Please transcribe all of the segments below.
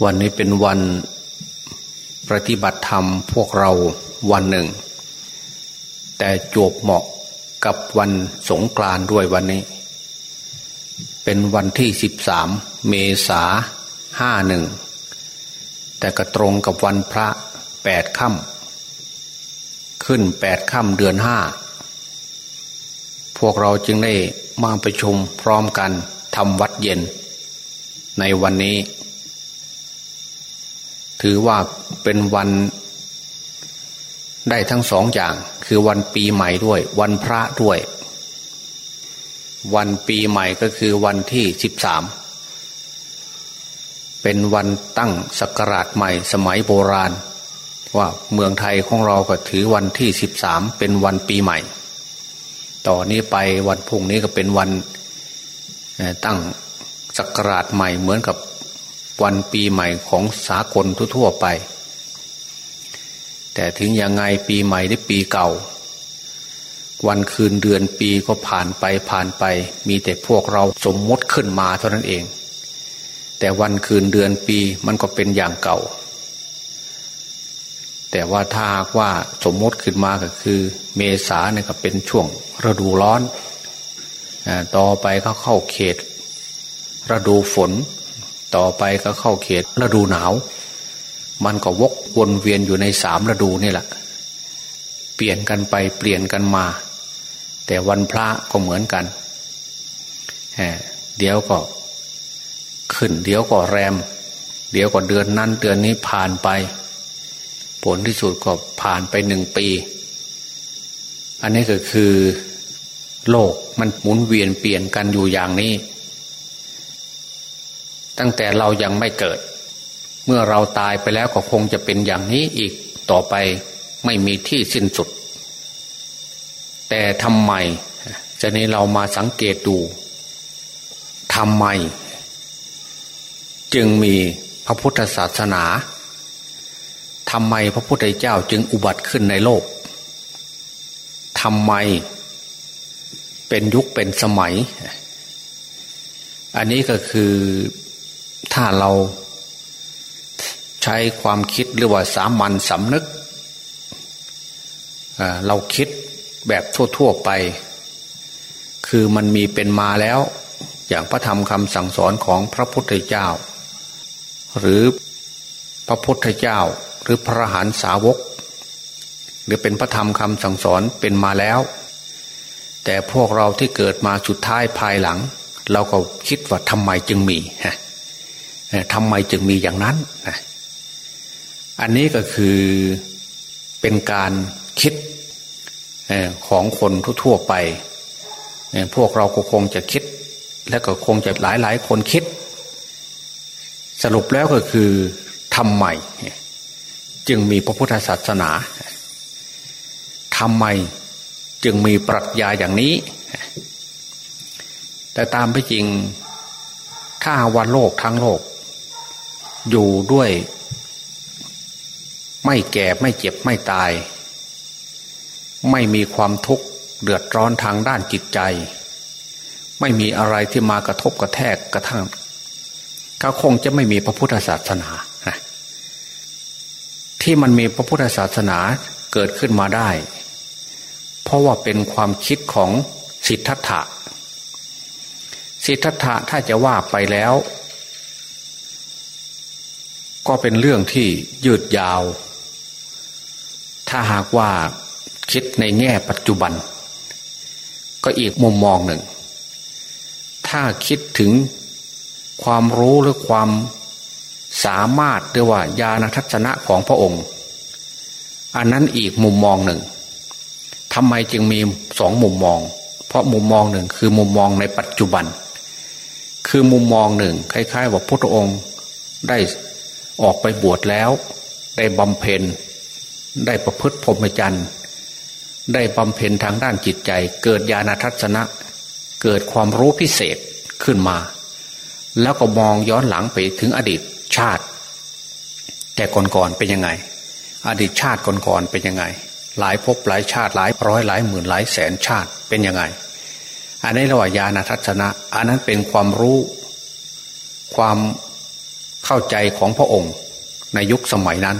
วันนี้เป็นวันปฏิบัติธรรมพวกเราวันหนึ่ง แต่จบเหมาะกับวันสงกรานต์ด้วยวันนี้ เป็นวันที่สิบสามเมษาห้าหนึ่งแต่ก็ตรงกับวันพระแปดค่ำขึ้นแปดค่ำเดือนห้าพวกเราจึงได้มาประชุมพร้อมกันทำวัดเย็น ในวันนี้ ถือว่าเป็นวันได้ทั้งสองอย่าง คือวันปีใหม่ด้วย วันพระด้วย วันปีใหม่ก็คือวันที่สิบสามเป็นวันตั้งศักราชใหม่สมัยโบราณ ว่าเมืองไทยของเราก็ถือวันที่สิบสามเป็นวันปีใหม่ ต่อนนี้ไปวันพุ่งนี้ก็เป็นวันตั้งศักราชใหม่เหมือนกับ วันปีใหม่ของสากลทั่วไป แต่ถึงยังไงปีใหม่หรือปีเก่า วันคืนเดือนปีก็ผ่านไปผ่านไป มีแต่พวกเราสมมติขึ้นมาเท่านั้นเอง แต่วันคืนเดือนปีมันก็เป็นอย่างเก่า แต่ว่าถ้าว่าสมมติขึ้นมาก็คือ เมษาเนี่ยก็เป็นช่วงฤดูร้อน ต่อไปก็เข้าเขตฤดูฝน ต่อไปก็เข้าเขตฤดูหนาว มันก็วกวนเวียนอยู่ในสามฤดูนี่แหละเปลี่ยนกันไปเปลี่ยนกันมา แต่วันพระก็เหมือนกันเดี๋ยวก็ขึ้น เดี๋ยวก็แรม เดี๋ยวก็เดือนนั้นเดือนนี้ผ่านไป ผลที่สุดก็ผ่านไปหนึ่งปี อันนี้ก็คือ โลกมันหมุนเวียนเปลี่ยนกันอยู่อย่างนี้ ตั้งแต่เรายังไม่เกิด เมื่อเราตายไปแล้วก็คงจะเป็นอย่างนี้อีกต่อไปไม่มีที่สิ้นสุด แต่ทำไมจะนี้เรามาสังเกตดูทำไม จึงมีพระพุทธศาสนาทำไมพระพุทธเจ้าจึงอุบัติขึ้นในโลกทำไม เป็นยุคเป็นสมัย อันนี้ก็คือ ถ้าเราใช้ความคิดหรือว่าสามัญสำนึก เราคิดแบบทั่ว ๆไป คือมันมีเป็นมาแล้ว อย่างพระธรรมคำสั่งสอนของพระพุทธเจ้า หรือพระพุทธเจ้าหรือพระหานสาวก หรือเป็นพระธรรมคำสั่งสอนเป็นมาแล้ว แต่พวกเราที่เกิดมาสุดท้ายภายหลัง เราก็คิดว่าทำไมจึงมีฮะ ทำไมจึงมีอย่างนั้นนะอันนี้ก็คือเป็นการคิดของคนทั่วไป พวกเราก็คงจะคิด และก็คงจะหลายหลายคนคิด สรุปแล้วก็คือทำไมจึงมีพระพุทธศาสนาทำไมจึงมีปรัชญาอย่างนี้ แต่ตามไปจริงถ้าวันโลกทั้งโลก อยู่ด้วย ไม่แก่ไม่เจ็บไม่ตาย ไม่มีความทุกข์เดือดร้อนทางด้านจิตใจ ไม่มีอะไรที่มากระทบกระแทกกระทั่งก็คงจะไม่มีพระพุทธศาสนาที่มันมีพระพุทธศาสนาเกิดขึ้นมาได้ เพราะว่าเป็นความคิดของสิทธัตถะ สิทธัตถะถ้าจะว่าไปแล้ว ก็เป็นเรื่องที่ยืดยาว ถ้าหากว่าคิดในแง่ปัจจุบัน ก็อีกมุมมองหนึ่ง ถ้าคิดถึงความรู้หรือความสามารถหรือว่าญาณทัศนะของพระองค์ อันนั้นอีกมุมมองหนึ่งทำไมจึงมีสองมุมมอง เพราะมุมมองหนึ่งคือมุมมองในปัจจุบัน คือมุมมองหนึ่งคล้ายๆ ว่าพระองค์ได้ ออกไปบวชแล้ว ได้บำเพ็ญ ได้ประพฤติพรหมจรรย์ได้บำเพ็ญทางด้านจิตใจ เกิดญาณทัศนะ เกิดความรู้พิเศษขึ้นมา แล้วก็มองย้อนหลังไปถึงอดีตชาติ แต่ก่อนๆเป็นยังไง อดีตชาติก่อนๆเป็นยังไง หลายภพหลายชาติหลายร้อยหลายหมื่นหลายแสนชาติเป็นยังไง อันนี้เราว่าญาณทัศนะ อันนั้นเป็นความรู้ ความ เข้าใจของพระองค์ในยุคสมัยนั้น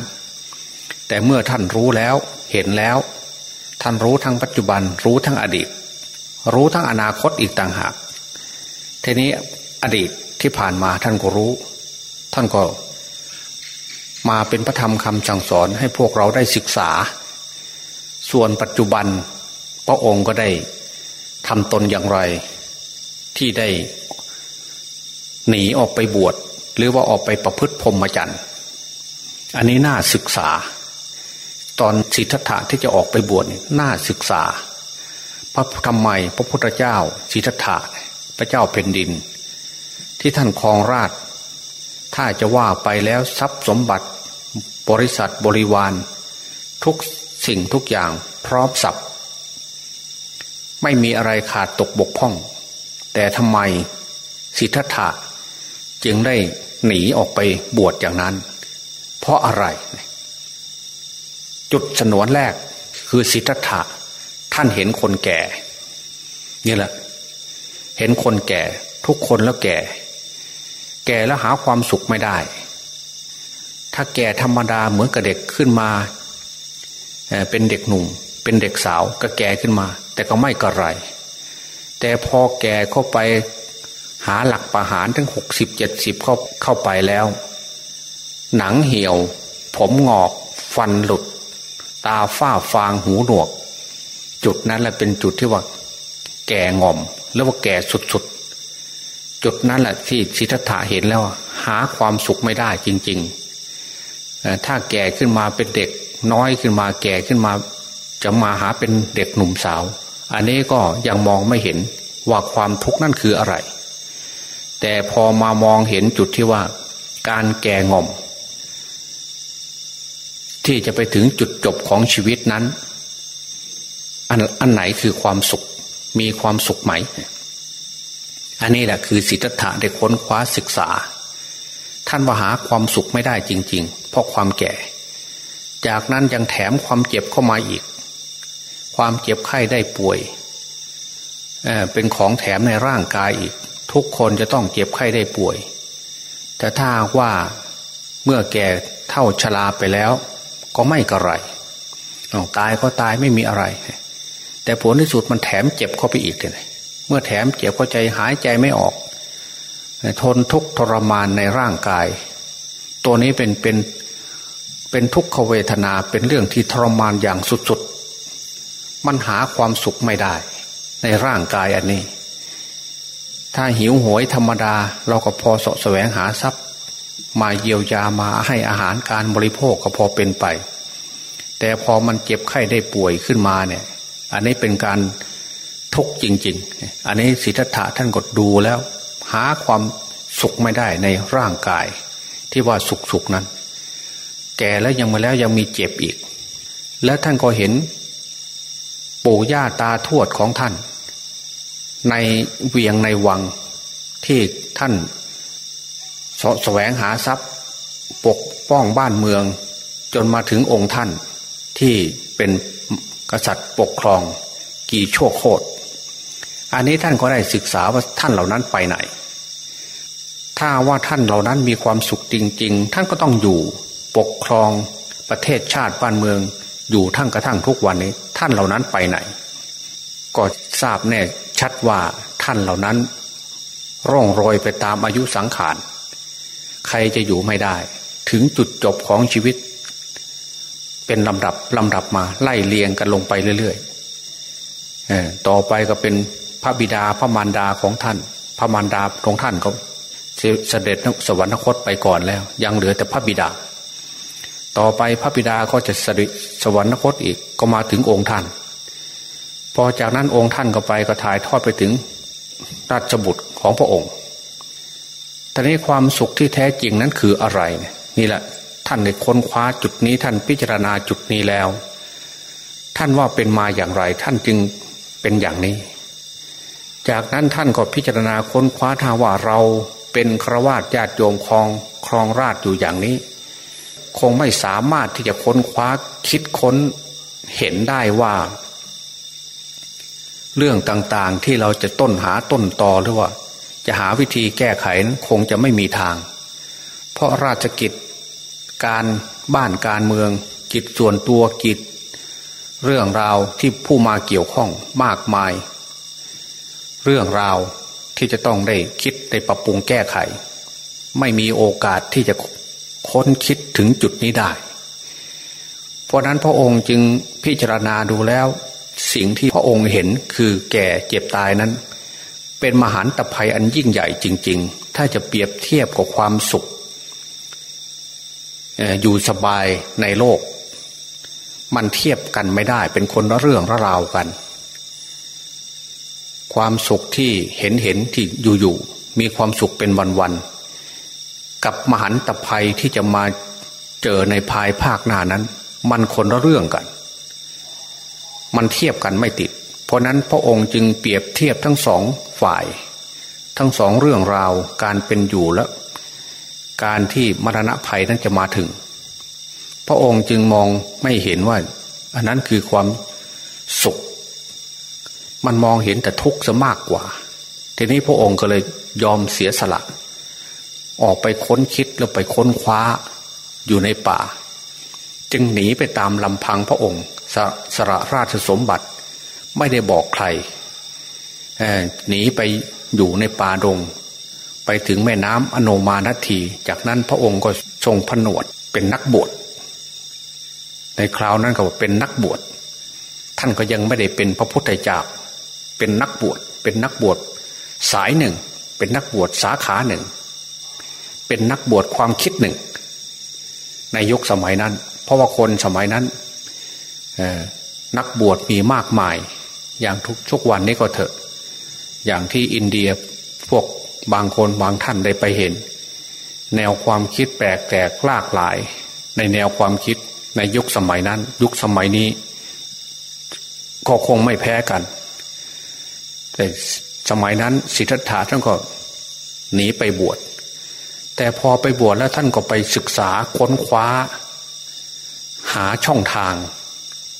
แต่เมื่อท่านรู้แล้วเห็นแล้ว ท่านรู้ทั้งปัจจุบันรู้ทั้งอดีต รู้ทั้งอนาคตอีกต่างหากทีนี้อดีตที่ผ่านมาท่านก็รู้ ท่านก็มาเป็นพระธรรมคำสั่งสอนให้พวกเราได้ศึกษา ส่วนปัจจุบันพระองค์ก็ได้ทำตนอย่างไร ที่ได้หนีออกไปบวช หรือว่าออกไปประพฤติพรหมจรรย์อันนี้น่าศึกษา ตอนสิทธัตถะที่จะออกไปบวชน่าศึกษา พระทำไมพระพุทธเจ้าสิทธัตถะพระเจ้าแผ่นดิน ที่ท่านครองราช ถ้าจะว่าไปแล้วทรัพย์สมบัติบริษัทบริวาร ทุกสิ่งทุกอย่างพร้อมสับไม่มีอะไรขาดตกบกพร่อง แต่ทำไมสิทธัตถะ จึงได้หนีออกไปบวชอย่างนั้น เพราะอะไร จุดสนวนแรกคือสิทธัตถะท่านเห็นคนแก่ นี่แหละ เห็นคนแก่ทุกคนแล้วแก่ แก่แล้วหาความสุขไม่ได้ ถ้าแก่ธรรมดาเหมือนกับเด็กขึ้นมาเป็นเด็กหนุ่ม เป็นเด็กสาวก็แก่ขึ้นมา แต่ก็ไม่กระไร แต่พอแก่เข้าไป หาหลักประหารถึงหกสิบเจ็ดสิบเข้าเข้าไปแล้ว หนังเหี่ยว ผมงอก ฟันหลุด ตาฝ้าฟางหูหนวก จุดนั้นแหละเป็นจุดที่ว่า แก่งอม แล้วว่าแก่สุดๆ จุดนั้นแหละที่สิทธัตถะเห็นแล้ว หาความสุขไม่ได้จริง ๆ ถ้าแก่ขึ้นมาเป็นเด็ก น้อยขึ้นมาแก่ขึ้นมา จะมาหาเป็นเด็กหนุ่มสาว อันนี้ก็ยังมองไม่เห็นว่าความทุกข์นั่นคืออะไร แต่พอมามองเห็นจุดที่ว่า การแก่งอม ที่จะไปถึงจุดจบของชีวิตนั้น อันอันไหนคือความสุข มีความสุขไหม อันนี้แหละคือสิทธัตถะได้ค้นคว้าศึกษา ท่านว่าหาความสุขไม่ได้จริง ๆ เพราะความแก่ จากนั้นยังแถมความเจ็บเข้ามาอีก ความเจ็บไข้ได้ป่วยเเป็นของแถมในร่างกายอีก ทุกคนจะต้องเจ็บไข้ได้ป่วย แต่ถ้าว่าเมื่อแก่เท่าชราไปแล้ว ก็ไม่กระไรตายก็ตายไม่มีอะไร แต่ผลที่สุดมันแถมเจ็บเข้าไปอีกเลยเมื่อแถมเจ็บก็ใจหายใจไม่ออก ทนทุกทรมานในร่างกาย ตัวนี้เป็นเป็นเป็นทุกขเวทนาเป็นเรื่องที่ทรมานอย่างสุดๆ มันหาความสุขไม่ได้ ในร่างกายอันนี้ ถ้าหิวโหยธรรมดา เราก็พอสะแสวงหาทรัพย์ มาเยียวยามาให้อาหารการบริโภคก็พอเป็นไป แต่พอมันเจ็บไข้ได้ป่วยขึ้นมาเนี่ย อันนี้เป็นการทุกข์จริง ๆ อันนี้สิทธัตถะท่านกดดูแล้ว หาความสุขไม่ได้ในร่างกาย ที่ว่าสุขสุขนั้น แก่แล้วยังมาแล้วยังมีเจ็บอีก แล้วท่านก็เห็นปู่ย่าตาทวดของท่าน ในเวียงในวังที่ท่านสแสวงหาทรัพย์ ปกป้องบ้านเมือง จนมาถึงองค์ท่านที่เป็นกษัตริย์ปกครอง กี่ชั่วโคตรอันนี้ท่านก็ได้ศึกษาว่าท่านเหล่านั้นไปไหน ถ้าว่าท่านเหล่านั้นมีความสุขจริง ๆ ท่านก็ต้องอยู่ปกครองประเทศชาติบ้านเมือง อยู่ทั้งกระทั่งทุกวันนี้ ท่านเหล่านั้นไปไหน ก็ทราบแน่ ชัดว่าท่านเหล่านั้น ร่องรอยไปตามอายุสังขาร ใครจะอยู่ไม่ได้ ถึงจุดจบของชีวิต เป็นลำดับลำดับมาไล่เลียงกันลงไปเรื่อยๆต่อไปก็เป็นพระบิดาพระมารดาของท่าน พระมารดาของท่านก็เสด็จสวรรคตไปก่อนแล้ว ยังเหลือแต่พระบิดา ต่อไปพระบิดาก็จะเสด็จสวรรคตอีกก็มาถึงองค์ท่าน พอจากนั้นองค์ท่านก็ไปก็ถ่ายทอดไปถึงราชบุตรของพระองค์แต่นี้ความสุขที่แท้จริงนั้นคืออะไร นี่แหละ ท่านได้ค้นคว้าจุดนี้ท่านพิจารณาจุดนี้แล้ว ท่านว่าเป็นมาอย่างไร ท่านจึงเป็นอย่างนี้ จากนั้นท่านก็พิจารณาค้นคว้าท่าว่าเราเป็นครวาสญาติโยมคลองครองราชอยู่อย่างนี้ คงไม่สามารถที่จะค้นคว้าคิดค้นเห็นได้ว่า เรื่องต่างๆที่เราจะต้นหาต้นตอหรือว่า จะหาวิธีแก้ไขคงจะไม่มีทาง เพราะราชกิจการบ้านการเมืองกิจส่วนตัวกิจ เรื่องราวที่ผู้มาเกี่ยวข้องมากมาย เรื่องราวที่จะต้องได้คิดได้ปรับปรุงแก้ไข ไม่มีโอกาสที่จะค้นคิดถึงจุดนี้ได้ เพราะนั้นพระองค์จึงพิจารณาดูแล้ว สิ่งที่พระองค์เห็นคือแก่เจ็บตายนั้น เป็นมหันตภัยอันยิ่งใหญ่จริง ๆ ถ้าจะเปรียบเทียบกับความสุขอยู่สบายในโลก มันเทียบกันไม่ได้ เป็นคนละเรื่องละราวกัน ความสุขที่เห็นเห็นที่อยู่ๆมีความสุขเป็นวันๆกับมหันตภัยที่จะมาเจอในภายภาคหน้านั้น มันคนละเรื่องกัน มันเทียบกันไม่ติด เพราะนั้นพระองค์จึงเปรียบเทียบทั้งสองฝ่าย ทั้งสองเรื่องราวการเป็นอยู่และ การที่มรณะภัยนั้นจะมาถึง พระองค์จึงมองไม่เห็นว่า อันนั้นคือความสุข มันมองเห็นแต่ทุกข์ซะมากกว่า ทีนี้พระองค์ก็เลยยอมเสียสละ ออกไปค้นคิดแล้วไปค้นคว้าอยู่ในป่า จึงหนีไปตามลำพังพระองค์ สสระราชสมบัติ ไม่ได้บอกใครหนีไปอยู่ในป่าดง ไปถึงแม่น้ำอโนมานที จากนั้นพระองค์ก็ทรงผนวดเป็นนักบวชในคราวนั้นก็เป็นนักบวชท่านก็ยังไม่ได้เป็นพระพุทธเจ้าเป็นนักบวชเป็นนักบวชสายหนึ่ง เป็นนักบวชสาขาหนึ่ง เป็นนักบวชความคิดหนึ่ง ในยุคสมัยนั้น เพราะว่าคนสมัยนั้น นักบวชมีมากมาย อย่างทุกทุกวันนี้ก็เถอะ อย่างที่อินเดียพวกบางคนบางท่านได้ไปเห็น แนวความคิดแปลกแตกลากหลาย ในแนวความคิดในยุคสมัยนั้น ยุคสมัยนี้ ก็คงไม่แพ้กัน แต่สมัยนั้นสิทธัตถะท่านก็หนีไปบวชแต่พอไปบวชแล้วท่านก็ไปศึกษาค้นคว้า หาช่องทาง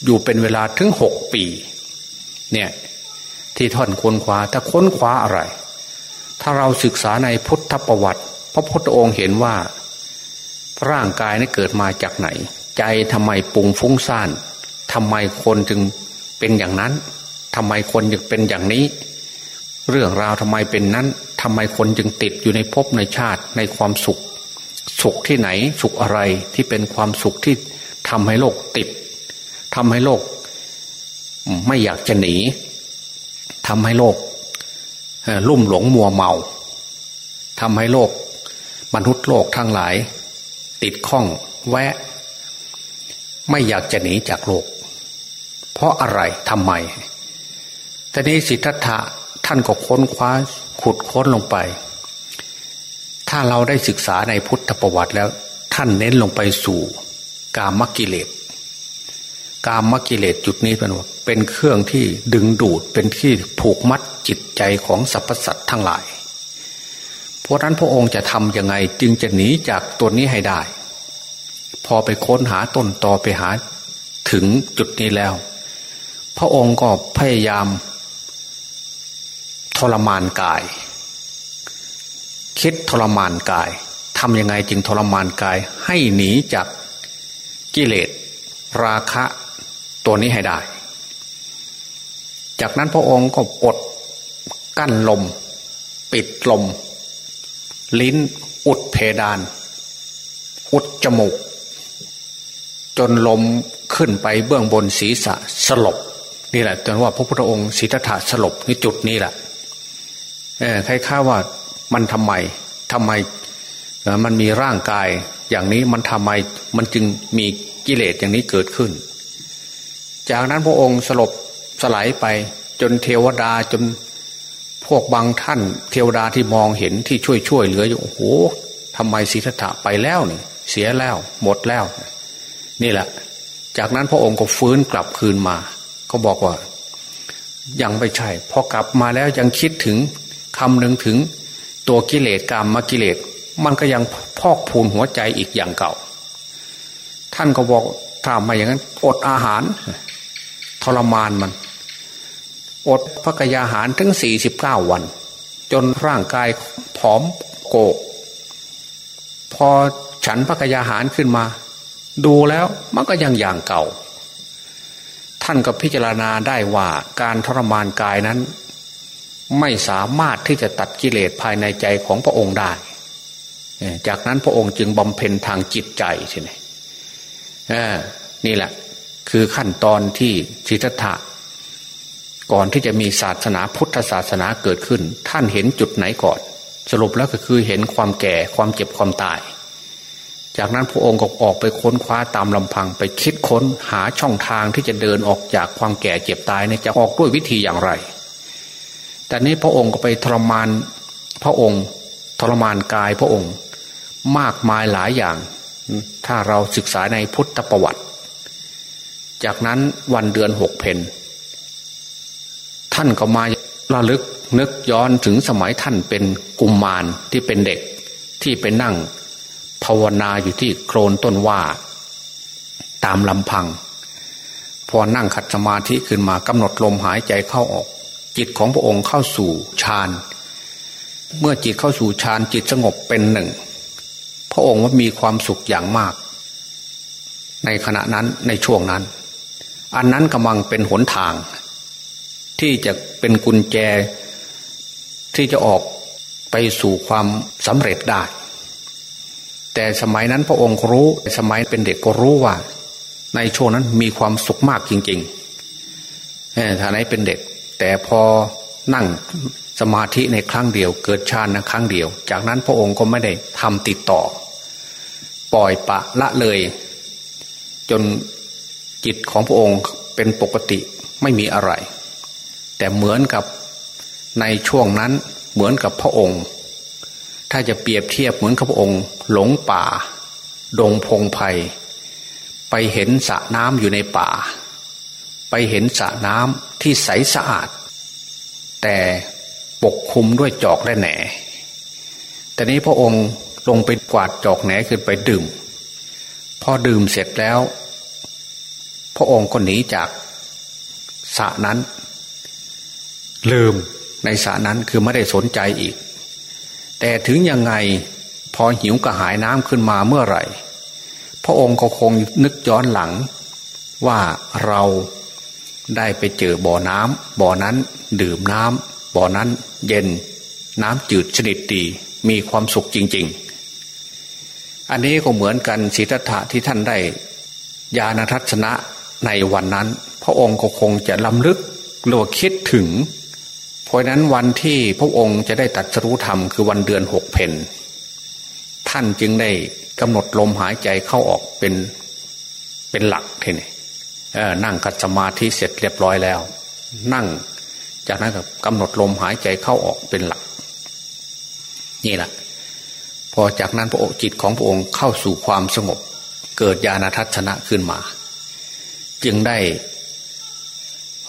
อยู่เป็นเวลาถึงหกปี เนี่ยที่ท่านค้นคว้าถ้าค้นคว้าอะไร ถ้าเราศึกษาในพุทธประวัติ พระพุทธองค์เห็นว่า ร่างกายนี้เกิดมาจากไหน ใจทำไมปุงฟุ้งซ่านทำไมคนจึงเป็นอย่างนั้นทำไมคนจึงเป็นอย่างนี้ เรื่องราวทำไมเป็นนั้นทำไมคนจึงติดอยู่ในภพในชาติในความสุข สุขที่ไหน สุขอะไรที่เป็นความสุขที่ทำให้โลกติด ทำให้โลก ไม่อยากจะหนีทำให้โลกลุ่มหลงมัวเมาทำให้โลก มนุษย์โลกทั้งหลาย ติดข้องแวะ ไม่อยากจะหนีจากโลก เพราะอะไรทำไมแต่นี้สิทธัตถะท่านก็ค้นคว้าขุดค้นลงไป ถ้าเราได้ศึกษาในพุทธประวัติแล้วท่านเน้นลงไปสู่กามกิเลส กามกิเลสจุดนี้เป็นว่าเป็นเครื่องที่ดึงดูดเป็นที่ผูกมัดจิตใจของสรรพสัตว์ทั้งหลาย เพราะนั้นพระองค์จะทำยังไงจึงจะหนีจากตัวนี้ให้ได้ พอไปค้นหาต้นตอไปหาถึงจุดนี้แล้ว พระองค์ก็พยายามทรมานกาย คิดทรมานกายทำยังไงจึงทรมานกายให้หนีจากกิเลสราคะ ตัวนี้ให้ได้ จากนั้นพระองค์ก็อดกั้นลม ปิดลม ลิ้นอุดเพดาน อุดจมูก จนลมขึ้นไปเบื้องบนศีรษะสลบนี่แหละจนว่าพระพุทธองค์ศีรษะสลบนี่จุดนี้แหละเออใครข้าว่ามันทำไมทำไมมันมีร่างกายอย่างนี้มันทำไมมันจึงมีกิเลสอย่างนี้เกิดขึ้น จากนั้นพระองค์สลบสลายไปจนเทวดาจนพวกบางท่าน เทวดาที่มองเห็นที่ช่วยช่วยเหลืออยู่โอ้โหทำไมสิทธะไปแล้วนี่ เสียแล้ว หมดแล้ว นี่แหละ จากนั้นพระองค์ก็ฟื้นกลับคืนมา ก็บอกว่า ยังไม่ใช่พอกลับมาแล้วยังคิดถึงคำหนึ่งถึง ตัวกิเลสกรรมมากิเลสมันก็ยังพอกพูนหัวใจอีกอย่างเก่า ท่านก็บอกถ้ามาอย่างนั้นอดอาหาร ทรมานมัน อดพระกยาหารถึงสี่สิบเก้าวัน จนร่างกายผอมโกกพอฉันพระกยาหารขึ้นมา ดูแล้วมันก็ยังอย่างเก่า ท่านก็พิจารณาได้ว่าการทรมานกายนั้น ไม่สามารถที่จะตัดกิเลสภายในใจของพระองค์ได้ จากนั้นพระองค์จึงบำเพ็ญทางจิตใจใช่ไหมนี่แหละ คือขั้นตอนที่สิทธัตถะก่อนที่จะมีศาสนาพุทธศาสนาเกิดขึ้น ท่านเห็นจุดไหนก่อน สรุปแล้วก็คือเห็นความแก่ความเจ็บความตาย จากนั้นพระองค์ก็ออกไปค้นคว้าตามลำพังไปคิดค้นหาช่องทางที่จะเดินออกจากความแก่เจ็บตายเนี่ยจะออกด้วยวิธีอย่างไร แต่นี้พระองค์ก็ไปทรมานพระองค์ทรมานกายพระองค์ มากมายหลายอย่าง ถ้าเราศึกษาในพุทธประวัติ จากนั้นวันเดือนหกเพนท่านก็มาระลึกนึกย้อนถึงสมัยท่านเป็นกุมมารที่เป็นเด็กที่ไปนั่ง ภาวนาอยู่ที่โคลนต้นว่า ตามลำพัง พอนั่งขัดสมาธิขึ้นมากำหนดลมหายใจเข้าออก จิตของพระองค์เข้าสู่ฌานเมื่อจิตเข้าสู่ฌานจิตสงบเป็นหนึ่ง พระองค์ว่ามีความสุขอย่างมาก ในขณะนั้นในช่วงนั้น อันนั้นกำลังเป็นหนทาง ที่จะเป็นกุญแจ ที่จะออกไปสู่ความสำเร็จได้ แต่สมัยนั้นพระองค์รู้สมัยเป็นเด็กก็รู้ว่า ในช่วงนั้นมีความสุขมากจริงๆถ้าไหนเป็นเด็ก แต่พอนั่งสมาธิในครั้งเดียว เกิดฌานในครั้งเดียว จากนั้นพระองค์ก็ไม่ได้ทำติดต่อ ปล่อยปะละเลย จน จิตของพระองค์เป็นปกติไม่มีอะไร แต่เหมือนกับในช่วงนั้นเหมือนกับพระองค์ ถ้าจะเปรียบเทียบเหมือนกับพระองค์ หลงป่า ดงพงไพ่ไปเห็นสระน้ำอยู่ในป่า ไปเห็นสระน้ำที่ใสสะอาด แต่ปกคลุมด้วยจอกและแหนแต่นี้พระองค์ลงไปกวาดจอกแหนขึ้นไปดื่ม พอดื่มเสร็จแล้ว ระองค์ก็หนีจากสระนั้น ลืมในสระนั้นคือไม่ได้สนใจอีก แต่ถึงยังไงพอหิวกระหายน้ำขึ้นมาเมื่อไหร่ พระองค์ก็คงนึกย้อนหลัง ว่าเราได้ไปเจอบ่อน้ำบ่อนั้นดื่มน้ำบ่อนั้นเย็น น้ำจืดชนิดดีมีความสุขจริง ๆ อันนี้ก็เหมือนกันสิทธัตถะที่ท่านได้ ญาณทัศนะ ในวันนั้น พระองค์ก็คงจะลำลึกหรือคิดถึง เพราะนั้นวันที่พระองค์จะได้ตัดสรู้ธรรมคือวันเดือนหกเพนท่านจึงได้กำหนดลมหายใจเข้าออกเป็นเป็นหลักทีนี้นั่งกัดสมาธิเสร็จเรียบร้อยแล้ว นั่งจากนั้นก็กำหนดลมหายใจเข้าออกเป็นหลัก นี่แหละพอจากนั้นพระองค์จิตของพระองค์เข้าสู่ความสงบ เกิดญาณทัศนะขึ้นมา จึงได้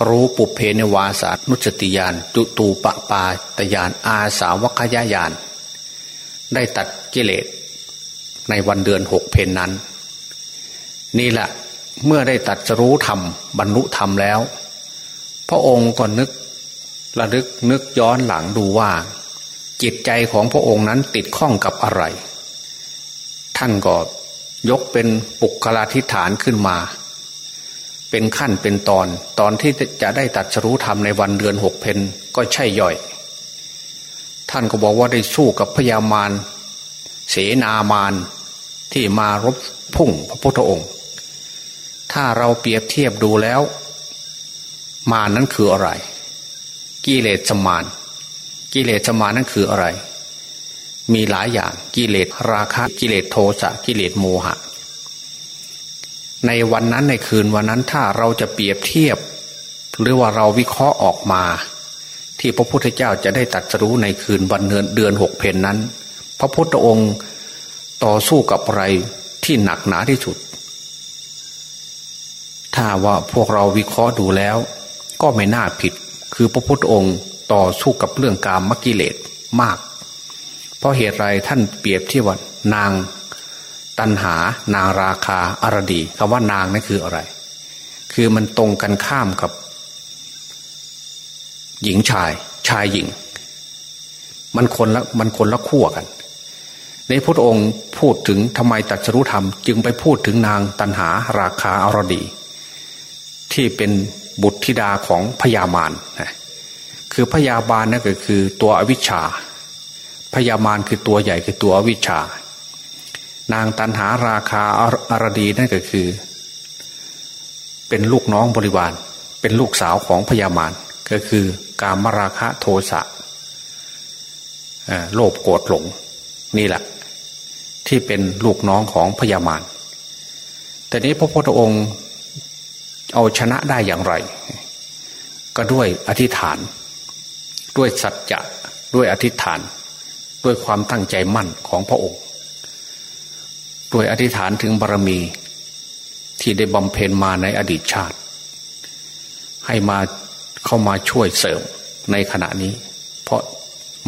รู้ปุเพนวาสานุสติยานจุตูปปาตยานอาสาวกยายาน ได้ตัดกิเลสในวันเดือนหกเพนนั้น นี่แหละเมื่อได้ตัดรู้ธรรมบรรลุธรรมแล้ว พระองค์ก็นึกระลึกนึกย้อนหลังดูว่า จิตใจของพระองค์นั้นติดข้องกับอะไร ท่านก็ยกเป็นปุกลาธิฐานขึ้นมา เป็นขั้นเป็นตอน ตอนที่จะได้ตัดสรู้ธรรมในวันเดือนหกเพนก็ใช่ย่อย ท่านก็บอกว่าได้สู้กับพญามารเสนามารที่มารบพุ่งพระพุทธองค์ ถ้าเราเปรียบเทียบดูแล้ว มารนั้นคืออะไร กิเลสมานกิเลสมานนั้นคืออะไร มีหลายอย่างกิเลสราคะ กิเลสโทสะกิเลสโมหะ ในวันนั้นในคืนวันนั้นถ้าเราจะเปรียบเทียบ หรือว่าเราวิเคราะห์ออกมา ที่พระพุทธเจ้าจะได้ตัดสู้ในคืนวันเดือนเดือนหกเพนนั้น พระพุทธองค์ต่อสู้กับอะไรที่หนักหนาที่สุด ถ้าว่าพวกเราวิเคราะห์ดูแล้ว ก็ไม่น่าผิด คือพระพุทธองค์ต่อสู้กับเรื่องกามมกิเลสมาก เพราะเหตุไรท่านเปรียบที่ว่านาง ตัณหานางราคาอารดีคำว่านางนั่นคืออะไร คือมันตรงกันข้ามกับ หญิงชาย ชายหญิง มันคนละมันคนละขั้วกัน ในพระองค์พูดถึงทำไมตัดสรุธรรม จึงไปพูดถึงนางตันหาราคาอารดี ที่เป็นบุตรธิดาของพญามารคือพญาบาลนั่นก็คือตัวอวิชชาพญามารคือตัวใหญ่คือตัวอวิชชา นางตันหาราคาอารดีนั่นก็คือ เป็นลูกน้องบริวาร เป็นลูกสาวของพญามารก็คือกามราคะโทสะโลภโกรธหลง นี่แหละ ที่เป็นลูกน้องของพญามารแต่นี้พระพุทธองค์เอาชนะได้อย่างไร ก็ด้วยอธิษฐาน ด้วยสัจจะด้วยอธิษฐาน ด้วยความตั้งใจมั่นของพระองค์ ด้วยอธิษฐานถึงบารมี ที่ได้บำเพ็ญมาในอดีตชาติ ให้มาเข้ามาช่วยเสริมในขณะนี้ เพราะ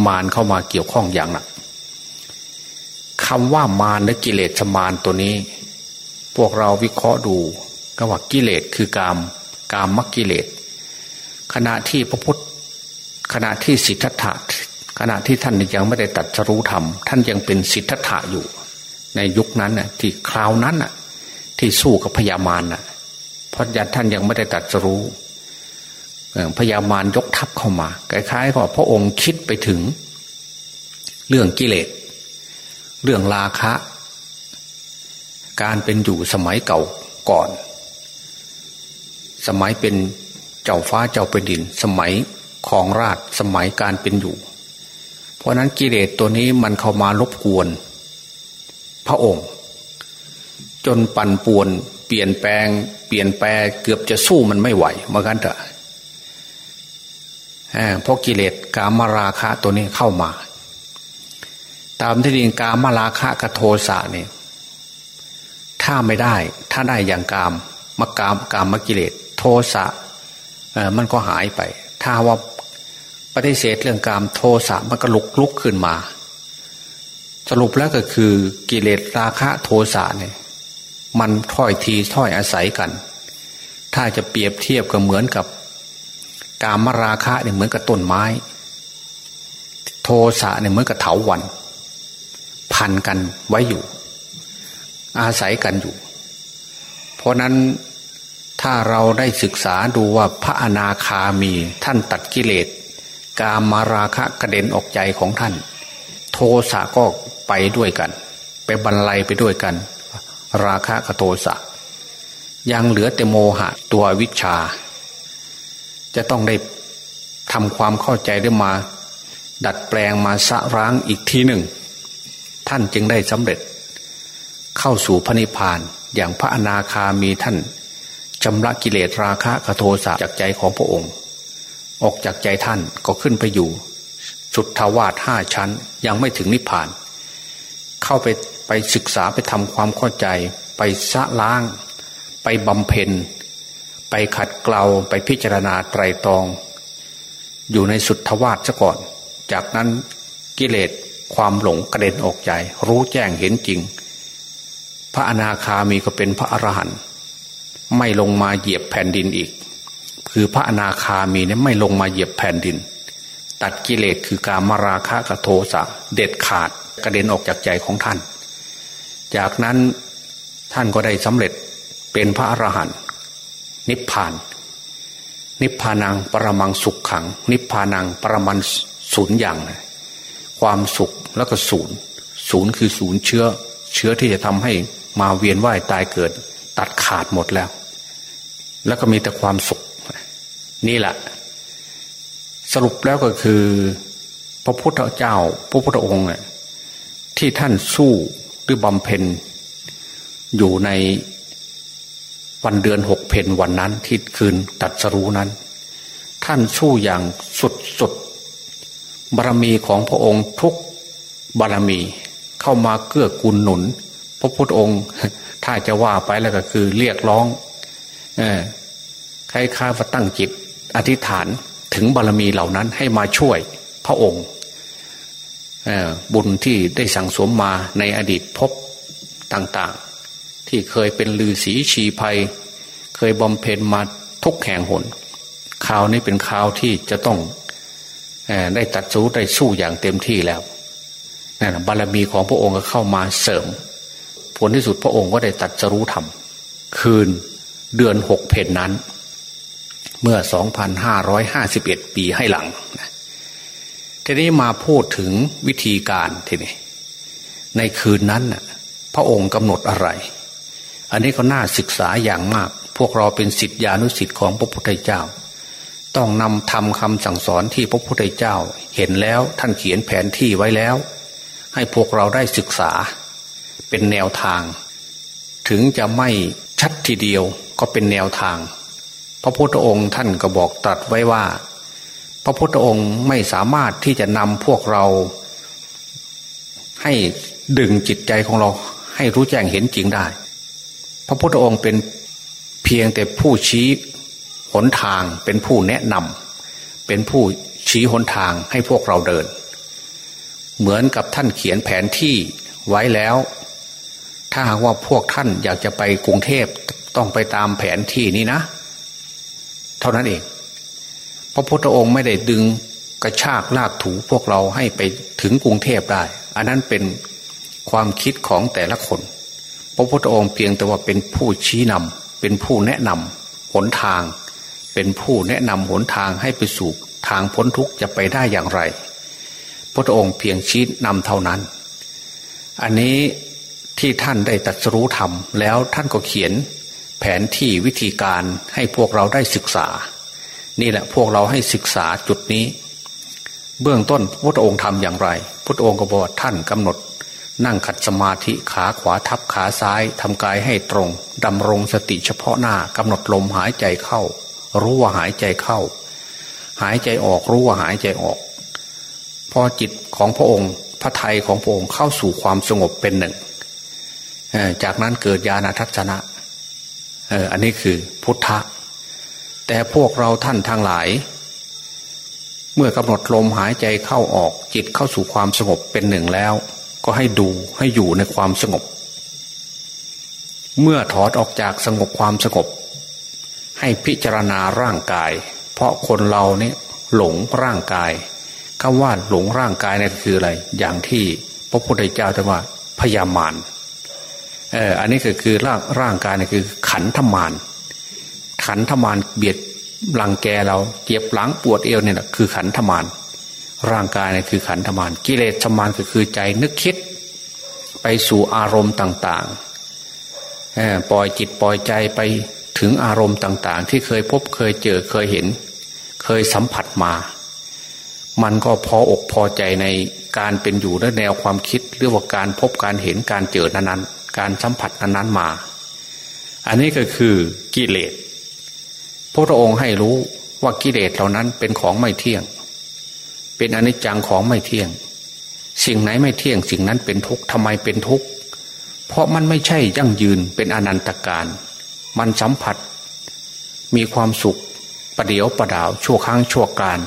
มารเข้ามาเกี่ยวข้องอย่างหนักคำว่ามารและกิเลสมารตัวนี้ พวกเราวิเคราะห์ดูก็ว่ากิเลสคือกามกามมักกิเลสขณะที่พระพุทธขณะที่สิทธัตถะขณะที่ท่านยังไม่ได้ตัดสรู้ธรรม ท่านยังเป็นสิทธัตถะอยู่ ในยุคนั้นน่ะ ที่คราวนั้นน่ะ ที่สู้กับพญามารน่ะ เพราะยันท่านยังไม่ได้ตัดรู้พญามารยกทัพเข้ามาคล้ายๆกับพระองค์คิดไปถึง เรื่องกิเลสเรื่องราคะ การเป็นอยู่สมัยเก่าก่อน สมัยเป็นเจ้าฟ้าเจ้าเป็นดิน สมัยของราชสมัยการเป็นอยู่ เพราะนั้นกิเลสตัวนี้มันเข้ามารบกวน พระองค์ จนปั่นป่วนเปลี่ยนแปลง เปลี่ยนแปลงเกือบจะสู้มันไม่ไหวเมื่อกันเถอะเพราะกิเลสกามราคะตัวนี้เข้ามา ตามที่ดิงกามราคะกับโทสะเนี่ยถ้าไม่ได้ถ้าได้อย่างกามมกามกามมกิเลสโทสะมันก็หายไป ถ้าว่าปฏิเสธเรื่องกามโทสะมันก็ลุกลุกขึ้นมา สรุปแล้วก็คือกิเลสราคะโทสะเนี่ย มันถ้อยทีถ้อยอาศัยกัน ถ้าจะเปรียบเทียบก็เหมือนกับกามราคะเนี่ยเหมือนกับต้นไม้ โทสะเนี่ยเหมือนกับเถาวัน พันกันไว้อยู่ อาศัยกันอยู่ เพราะนั้นถ้าเราได้ศึกษาดูว่าพระอนาคามีท่านตัดกิเลสกามาราคะกระเด็นออกใจของท่าน โทสะก็ ไปด้วยกัน ไปบรรลัยไปด้วยกัน ราคะกโทสะยังเหลือแต่โมหะตัววิชา จะต้องได้ทำความเข้าใจได้มา ดัดแปลงมาสะร้างอีกทีหนึ่ง ท่านจึงได้สำเร็จ เข้าสู่พระนิพพานอย่างพระอนาคามีท่านชำระกิเลสราคะกโทสะจากใจของพระองค์ ออกจากใจท่านก็ขึ้นไปอยู่ สุดทวาสห้าชั้นยังไม่ถึงนิพพาน เข้าไปไปศึกษาไปทำความเข้าใจ ไปสะล้าง ไปบำเพ็ญ ไปขัดเกลาไปพิจารณาไตรตรอง อยู่ในสุดทวาสซะก่อน จากนั้นกิเลสความหลงกระเด็นออกใจ รู้แจ้งเห็นจริง พระอนาคามีก็เป็นพระอรหันต์ไม่ลงมาเหยียบแผ่นดินอีก คือพระอนาคามีเนี่ยไม่ลงมาเหยียบแผ่นดิน ตัดกิเลสคือการมาราคะกับโทสะเด็ดขาด กระเด็นออกจากใจของท่าน จากนั้นท่านก็ได้สำเร็จเป็นพระอรหันต์นิพพาน นิพพานังปรมังสุขขัง นิพพานังปรมันศูนย์อย่าง ความสุขแล้วก็ศูนย์ศูนย์คือศูนย์เชื้อ เชื้อที่จะทำให้มาเวียนว่ายตายเกิด ตัดขาดหมดแล้ว แล้วก็มีแต่ความสุข นี่แหละ สรุปแล้วก็คือ พระพุทธเจ้า พระพุทธองค์เนี่ย ที่ท่านสู้หรือบำเพ็ญอยู่ในวันเดือนหกเพนวันนั้นที่คืนตัดสรู้นั้น ท่านสู้อย่างสุดสุดบารมีของพระองค์ทุกบารมีเข้ามาเกื้อกูลหนุน พระพุทธองค์ ถ้าจะว่าไปแล้วก็คือเรียกร้องอใครข้าว่าตั้งจิต อธิษฐานถึงบารมีเหล่านั้นให้มาช่วยพระองค์ บุญที่ได้สั่งสมมาในอดีตพบต่างๆ ที่เคยเป็นลือสีชีภัย เคยบำเพ็ญมาทุกแห่งหนข่าวนี้เป็นข่าวที่จะต้องได้ตัดสู้ได้สู้อย่างเต็มที่แล้วนั่นบารมีของพระองค์ก็เข้ามาเสริม ผลที่สุดพระองค์ก็ได้ตัดสรู้ธรรม คืนเดือนหกเพนนั้น เมื่อ 2,551 ปีให้หลัง ทีนี้มาพูดถึงวิธีการทีนี้ในคืนนั้นพระองค์กำหนดอะไร อันนี้ก็น่าศึกษาอย่างมาก พวกเราเป็นสิทธิานุสิทธิ์ของพระพุทธเจ้า ต้องนำทำคำสั่งสอนที่พระพุทธเจ้า เห็นแล้วท่านเขียนแผนที่ไว้แล้ว ให้พวกเราได้ศึกษา เป็นแนวทาง ถึงจะไม่ชัดทีเดียวก็เป็นแนวทาง พระพุทธองค์ท่านก็บอกตรัสไว้ว่า พระพุทธองค์ไม่สามารถที่จะนำพวกเรา ให้ดึงจิตใจของเราให้รู้แจ้งเห็นจริงได้ พระพุทธองค์เป็นเพียงแต่ผู้ชี้หนทางเป็นผู้แนะนำเป็นผู้ชี้หนทางให้พวกเราเดิน เหมือนกับท่านเขียนแผนที่ไว้แล้ว ถ้าหากว่าพวกท่านอยากจะไปกรุงเทพต้องไปตามแผนที่นี้นะ เท่านั้นเอง พระพุทธองค์ไม่ได้ดึงกระชากลากถูพวกเราให้ไปถึงกรุงเทพได้ อันนั้นเป็นความคิดของแต่ละคน พระพุทธองค์เพียงแต่ว่าเป็นผู้ชี้นำเป็นผู้แนะนำหนทาง เป็นผู้แนะนำหนทางให้ไปสู่ทางพ้นทุกข์จะไปได้อย่างไร พระองค์เพียงชี้นำเท่านั้น อันนี้ที่ท่านได้ตัดสู้ทำแล้วท่านก็เขียนแผนที่วิธีการให้พวกเราได้ศึกษา นี่แหละพวกเราให้ศึกษาจุดนี้ เบื้องต้นพระองค์ทำอย่างไร พระองค์ก็บอกท่านกำหนด นั่งขัดสมาธิขาขวาทับขาซ้ายทำกายให้ตรงดำรงสติเฉพาะหน้ากำหนดลมหายใจเข้า รู้ว่าหายใจเข้า หายใจออกรู้ว่าหายใจออก พอจิตของพระองค์ พระไทยของพระองค์เข้าสู่ความสงบเป็นหนึ่งจากนั้นเกิดญาณทัศนะอันนี้คือพุทธะ แต่พวกเราท่านทางหลาย เมื่อกำหนดลมหายใจเข้าออกจิตเข้าสู่ความสงบเป็นหนึ่งแล้ว ก็ให้ดูให้อยู่ในความสงบ เมื่อถอดออกจากสงบความสงบ ให้พิจารณาร่างกาย เพราะคนเราเนี่ยหลงร่างกายคำว่าหลงร่างกายนี่คืออะไร อย่างที่พระพุทธเจ้าจะว่าพยามารเอออันนี้ก็คือร่างร่างกายนี่คือขันธมาร ขันธมารเบียดรังแกเราเจ็บหลังปวดเอวเนี่ยคือขันธมารร่างกายเนี่ยคือขันธมารกิเลสธมารก็คือใจนึกคิด ไปสู่อารมณ์ต่างๆปล่อยจิตปล่อยใจไปถึงอารมณ์ต่าง ๆ ที่เคยพบเคยเจอเคยเห็น เคยสัมผัสมา มันก็พออกพอใจในการเป็นอยู่และแนวความคิดหรือว่าการพบการเห็นการเจอนั้นๆการสัมผัสนั้นๆมา อันนี้ก็คือกิเลส พระองค์ให้รู้ว่ากิเลสเหล่านั้นเป็นของไม่เที่ยง เป็นอนิจจังของไม่เที่ยง สิ่งไหนไม่เที่ยง สิ่งนั้นเป็นทุกข์ทำไมเป็นทุกข์เพราะมันไม่ใช่ยั่งยืนเป็นอนันตการ มันสัมผัส มีความสุขประเดียวประดาวชั่วครั้งชั่วการ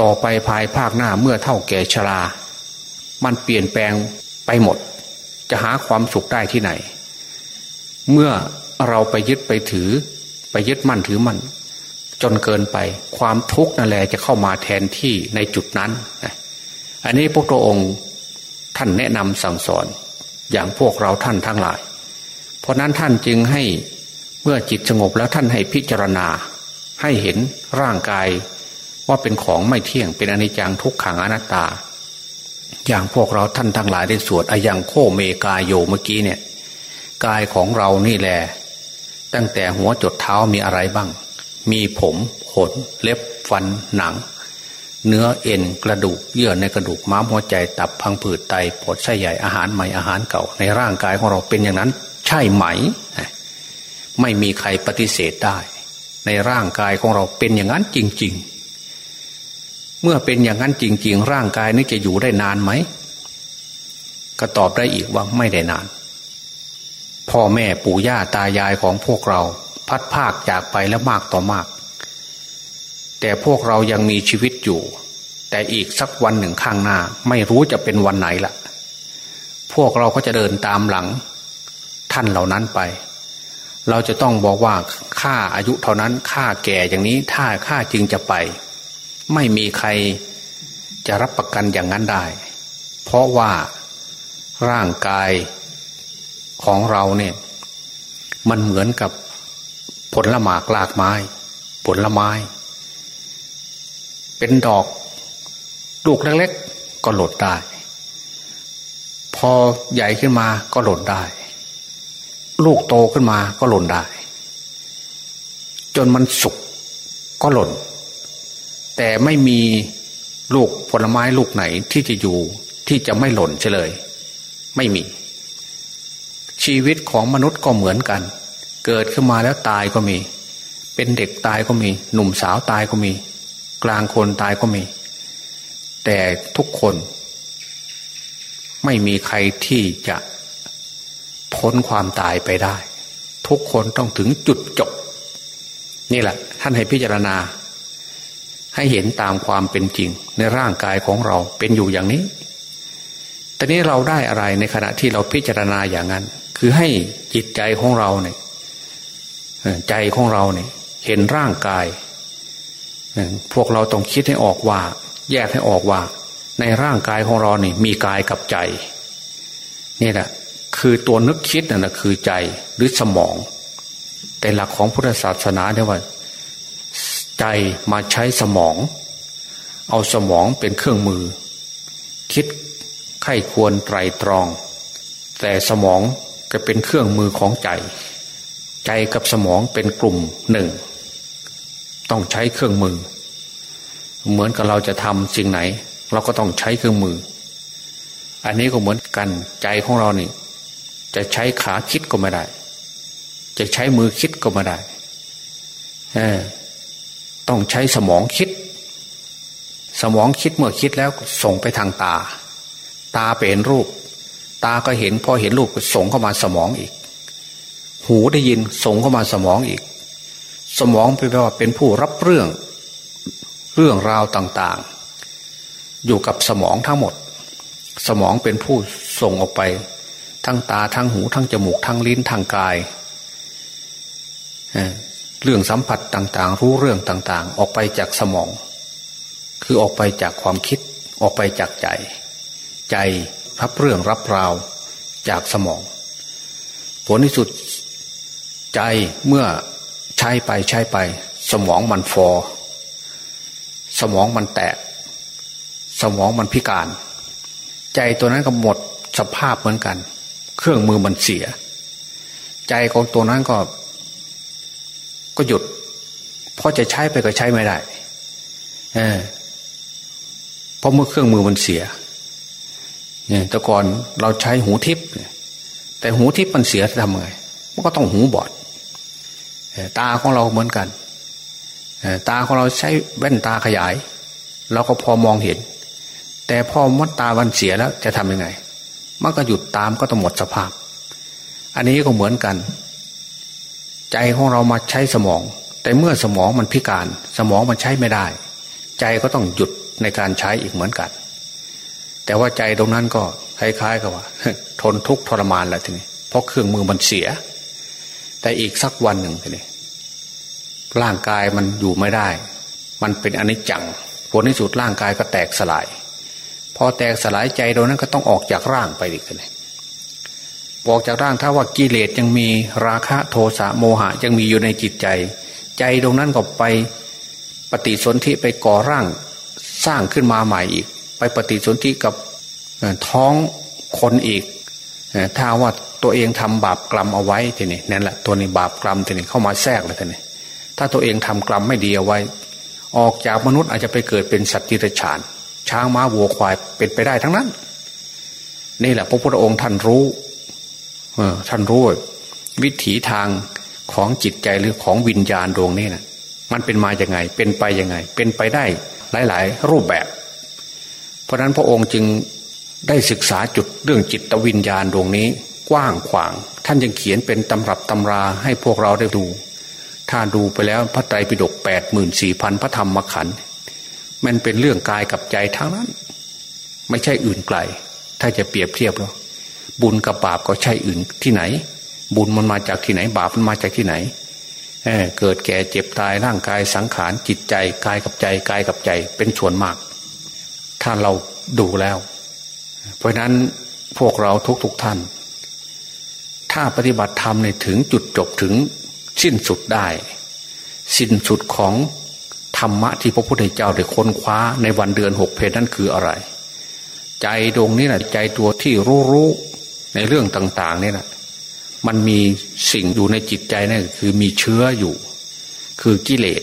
ต่อไปภายภาคหน้าเมื่อเท่าแก่ชรา มันเปลี่ยนแปลงไปหมด จะหาความสุขได้ที่ไหน เมื่อเราไปยึดไปถือ ไปยึดมั่นถือมั่นจนเกินไป ความทุกข์นั่นแหละจะเข้ามาแทนที่ในจุดนั้นอันนี้พระพุทธองค์ท่านแนะนำสั่งสอนอย่างพวกเราท่านทั้งหลาย เพราะนั้นท่านจึงให้เมื่อจิตสงบแล้วท่านให้พิจารณา ให้เห็นร่างกายว่าเป็นของไม่เที่ยงเป็นอนิจจังทุกขังอนัตตา อย่างพวกเราท่านทั้งหลายได้สวดอายังโคเมกายโยเมื่อกี้เนี่ย กายของเรานี่แหละ ตั้งแต่หัวจดเท้ามีอะไรบ้าง มีผมขนเล็บฟันหนัง เนื้อเอ็นกระดูกเยื่อในกระดูกม้ามหัวใจตับพังผืดไตปอดไส้ใหญ่อาหารใหม่อาหารเก่า ในร่างกายของเราเป็นอย่างนั้น ใช่ไหม ไม่มีใครปฏิเสธได้ ในร่างกายของเราเป็นอย่างนั้นจริง ๆ เมื่อเป็นอย่างนั้นจริง ๆ ร่างกายนี้จะอยู่ได้นานไหมก็ตอบได้อีกว่าไม่ได้นาน พ่อแม่ปู่ย่าตายายของพวกเรา พัดภาคจากไปแล้วมากต่อมาก แต่พวกเรายังมีชีวิตอยู่ แต่อีกสักวันหนึ่งข้างหน้า ไม่รู้จะเป็นวันไหนละพวกเราก็จะเดินตามหลัง ท่านเหล่านั้นไป เราจะต้องบอกว่าค่าอายุเท่านั้นค่าแก่อย่างนี้ถ้าค่าจึงจะไป ไม่มีใครจะรับประกันอย่างนั้นได้ เพราะว่าร่างกาย ของเราเนี่ย มันเหมือนกับผลละหมากลากไม้ ผลละไม้ เป็นดอกลูกเล็กๆก็หล่นได้ พอใหญ่ขึ้นมาก็หล่นได้ ลูกโตขึ้นมาก็หล่นได้ จนมันสุกก็หล่น แต่ไม่มีลูกผลไม้ลูกไหนที่จะอยู่ที่จะไม่หล่นเฉลย ไม่มี ชีวิตของมนุษย์ก็เหมือนกัน เกิดขึ้นมาแล้วตายก็มี เป็นเด็กตายก็มี หนุ่มสาวตายก็มี กลางคนตายก็มี แต่ทุกคน ไม่มีใครที่จะพ้นความตายไปได้ ทุกคนต้องถึงจุดจบ นี่แหละ ท่านให้พิจารณา ให้เห็นตามความเป็นจริง ในร่างกายของเราเป็นอยู่อย่างนี้แต่นี้เราได้อะไรในขณะที่เราพิจารณาอย่างนั้น คือให้จิตใจของเราเนี่ยใจของเราเนี่ยเห็นร่างกาย พวกเราต้องคิดให้ออกว่า แยกให้ออกว่า ในร่างกายของเราเนี่ยมีกายกับใจนี่แหละคือตัวนึกคิดนั่นนะคือใจหรือสมอง แต่หลักของพุทธศาสนาเนี่ยว่า ใจมาใช้สมอง เอาสมองเป็นเครื่องมือ คิดไข้ควรไตรตรอง แต่สมอง ก็เป็นเครื่องมือของใจ ใจกับสมองเป็นกลุ่มหนึ่ง ต้องใช้เครื่องมือ เหมือนกับเราจะทำสิ่งไหน เราก็ต้องใช้เครื่องมือ อันนี้ก็เหมือนกันใจของเรานี่จะใช้ขาคิดก็ไม่ได้ จะใช้มือคิดก็ไม่ได้ต้องใช้สมองคิด สมองคิดเมื่อคิดแล้วส่งไปทางตา ตาเป็นรูป ตาก็เห็นพอเห็นรูปก็ส่งเข้ามาสมองอีก หูได้ยินส่งเข้ามาสมองอีก สมองเป็นว่าเป็นผู้รับเรื่องเรื่องราวต่างๆ อยู่กับสมองทั้งหมด สมองเป็นผู้ส่งออกไป ทั้งตาทั้งหูทั้งจมูกทั้งลิ้นทางกายเรื่องสัมผัสต่างๆ รู้เรื่องต่างๆ ออกไปจากสมอง คือออกไปจากความคิดออกไปจากใจ ใจ รับเรื่องรับราวจากสมอง ผลที่สุดใจเมื่อใช้ไปใช้ไป สมองมันฟอ สมองมันแตก สมองมันพิการ ใจตัวนั้นก็หมดสภาพเหมือนกัน เครื่องมือมันเสีย ใจของตัวนั้นก็ ก็หยุดเพราะจะใช้ไปก็ใช้ไม่ได้ เออเพราะเมื่อเครื่องมือมันเสีย แต่ก่อนเราใช้หูทิพย์แต่หูทิพย์มันเสียทำไงมันก็ต้องหูบอดตาของเราเหมือนกันตาของเราใช้แว่นตาขยาย เราก็พอมองเห็น แต่พอมัดตาวันเสียแล้วจะทำยังไง มันก็หยุดตามก็ต้องหมดสภาพ อันนี้ก็เหมือนกัน ใจของเรามาใช้สมอง แต่เมื่อสมองมันพิการ สมองมันใช้ไม่ได้ ใจก็ต้องหยุดในการใช้อีกเหมือนกัน แต่ว่าใจตรงนั้นก็คล้ายๆกับว่า ทนทุกข์ทรมานแหละทีนี้เพราะเครื่องมือมันเสีย แต่อีกสักวันหนึ่งทีนี้ร่างกายมันอยู่ไม่ได้ มันเป็นอนิจจังผลที่สุดร่างกายก็แตกสลาย พอแตกสลายใจตรงนั้นก็ต้องออกจากร่างไปอีกเลยออกจากร่างถ้าว่ากิเลสยังมีราคะโทสะโมหะยังมีอยู่ในจิตใจ ใจตรงนั้นก็ไปปฏิสนธิไปก่อร่างสร้างขึ้นมาใหม่อีก ไปปฏิสนธิกับท้องคนอีกถ้าว่าตัวเองทำบาปกรรมเอาไว้ทีนี้นั่นแหละตัวนี้บาปกรรมทีนี้เข้ามาแทรกเลยทีนี้ถ้าตัวเองทำกรรมไม่ดีเอาไว้ ออกจากมนุษย์อาจจะไปเกิดเป็นสัตว์ดิรัจฉาน ช้างม้าวัวควายเป็นไปได้ทั้งนั้น นี่แหละ พระพุทธองค์ท่านรู้เออท่านรู้วิถีทางของจิตใจหรือของวิญญาณดวงนี้นะมันเป็นมาอย่างไง เป็นไปยังไง เป็นไปได้หลาย ๆ รูปแบบ เพราะนั้นพระองค์จึงได้ศึกษาจุดเรื่องจิตวิญญาณดวงนี้ กว้างขวาง ท่านยังเขียนเป็นตำรับตำราให้พวกเราได้ดู ถ้าดูไปแล้วพระไตรปิฎกแปดหมื่นสี่พันพระธรรมขันธ์มันเป็นเรื่องกายกับใจทั้งนั้น ไม่ใช่อื่นไกล ถ้าจะเปรียบเทียบแล้วบุญกับบาปก็ใช่อื่นที่ไหน บุญมันมาจากที่ไหน บาปมันมาจากที่ไหนเเกิดแก่เจ็บตายร่างกายสังขารจิตใจกายกับใจกายกับใจเป็นส่วนมาก ถ้าเราดูแล้ว เพราะนั้นพวกเราทุกๆทท่าน ถ้าปฏิบัติธรรมในถึงจุดจบถึงสิ้นสุดได้ สิ้นสุดของธรรมะที่พระพุทธเจ้าได้ค้นคว้าในวันเดือนหกเพนนั้นคืออะไร ใจดวงนี้แหละใจตัวที่รู้รู้ในเรื่องต่าง ๆ นี่แหละมันมีสิ่งอยู่ในจิตใจนั่นคือมีเชื้ออยู่ คือกิเลส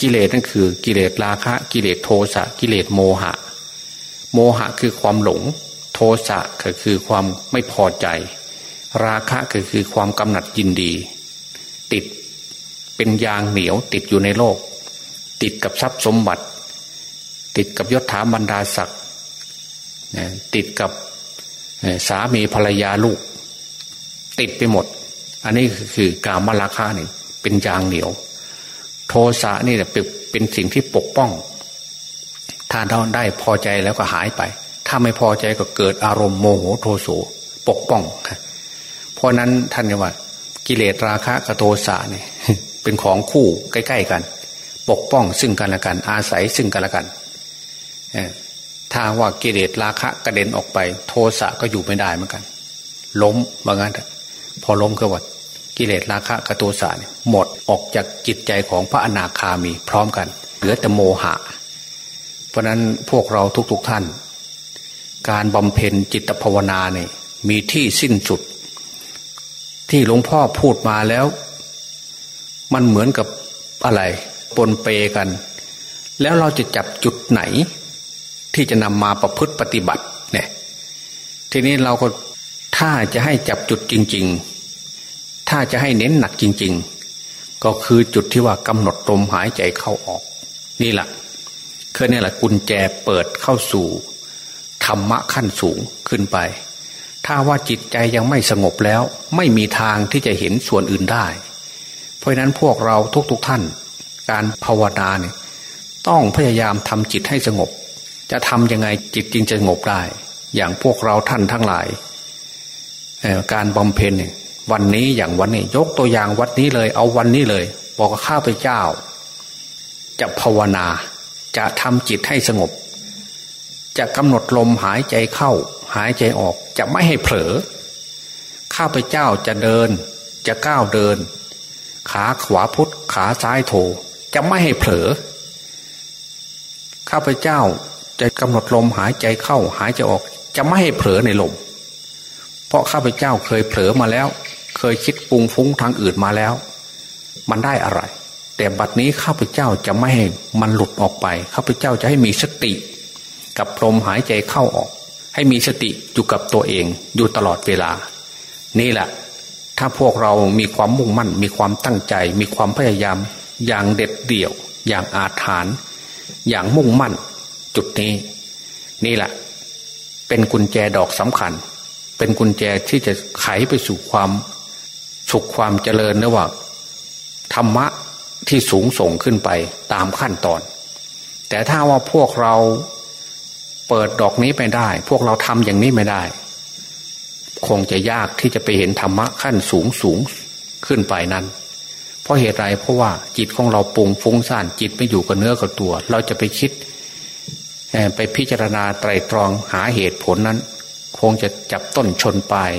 กิเลสนั่นคือ กิเลสราคะ กิเลสโทสะกิเลสโมหะ โมหะคือความหลง โทสะก็คือความไม่พอใจ ราคะก็คือความกำหนัดยินดี ติดเป็นยางเหนียวติดอยู่ในโลก ติดกับทรัพย์สมบัติ ติดกับยศถาบรรดาศักดิ์ติดกับสามีภรรยาลูก ติดไปหมด อันนี้คือกามราคานี่เป็นยางเหนียว โทสะนี่เป็นเป็นสิ่งที่ปกป้อง ถ้าเราได้พอใจแล้วก็หายไป ถ้าไม่พอใจก็เกิดอารมณ์โมโหโทโสปกป้องเพราะนั้นท่านว่า กิเลสราคะกับโทสะเนี่ยเป็นของคู่ใกล้ ๆกัน ปกป้องซึ่งกันและกัน อาศัยซึ่งกันและกันถ้าว่ากิเลสราคะกระเด็นออกไป โทสะก็อยู่ไม่ได้เหมือนกัน ล้มว่างั้นพอล้มก็ว่า กิเลสราคะกับโทสะหมดออกจากจิตใจของพระอนาคามีพร้อมกัน เหลือแต่โมหะ เพราะนั้นพวกเราทุกๆทท่าน การบำเพ็ญจิตภาวนาเนี่ยมีที่สิ้นสุด ที่หลวงพ่อพูดมาแล้ว มันเหมือนกับอะไรปนเปกัน แล้วเราจะจับจุดไหน ที่จะนำมาประพฤติปฏิบัติเนี่ยทีนี้เราก็ถ้าจะให้จับจุดจริง ๆ ถ้าจะให้เน้นหนักจริง ๆ ก็คือจุดที่ว่ากำหนดลมหายใจเข้าออก นี่แหละคือนี่แหละกุญแจเปิดเข้าสู่ธรรมะขั้นสูงขึ้นไป ถ้าว่าจิตใจยังไม่สงบแล้ว ไม่มีทางที่จะเห็นส่วนอื่นได้ เพราะนั้นพวกเราทุกๆทท่าน การภาวนาเนี่ยต้องพยายามทำจิตให้สงบ จะทำยังไงจิตจริงจะสงบได้ อย่างพวกเราท่านทั้งหลาย การบำเพ็ญ วันนี้อย่างวันนี้ ยกตัวอย่างวัดนี้เลย เอาวันนี้เลย บอกข้าพเจ้า จะภาวนา จะทำจิตให้สงบ จะกำหนดลมหายใจเข้า หายใจออก จะไม่ให้เผลอ ข้าพเจ้าจะเดิน จะก้าวเดิน ขาขวาพุทธขาซ้ายโถ จะไม่ให้เผลอ ข้าพเจ้าจะกำหนดลมหายใจเข้า หายใจออก จะไม่ให้เผลอในลมเพราะข้าพเจ้าเคยเผลอมาแล้ว เคยคิดปรุงฟุ้งทางอื่นมาแล้ว มันได้อะไร แต่บัดนี้ข้าพเจ้าจะไม่ให้มันหลุดออกไป ข้าพเจ้าจะให้มีสติ กับลมหายใจเข้าออก ให้มีสติอยู่กับตัวเองอยู่ตลอดเวลา นี่แหละ ถ้าพวกเรามีความมุ่งมั่น มีความตั้งใจ มีความพยายาม อย่างเด็ดเดี่ยว อย่างอาถรรพ์อย่างมุ่งมั่น จุดนี้ นี่แหละ เป็นกุญแจดอกสำคัญ เป็นกุญแจที่จะไขไปสู่ความ สุขความเจริญระว่าธรรมะที่สูงส่งขึ้นไปตามขั้นตอน แต่ถ้าว่าพวกเราเปิดดอกนี้ไปได้ พวกเราทำอย่างนี้ไม่ได้ คงจะยากที่จะไปเห็นธรรมะขั้นสูงสูงขึ้นไปนั้น เพราะเหตุไรเพราะว่าจิตของเราปุงฟุ้งซ่านจิตไม่อยู่กับเนื้อกับตัว เราจะไปคิดไปพิจารณาไตรตรองหาเหตุผลนั้น คงจะจับต้นชนปลาย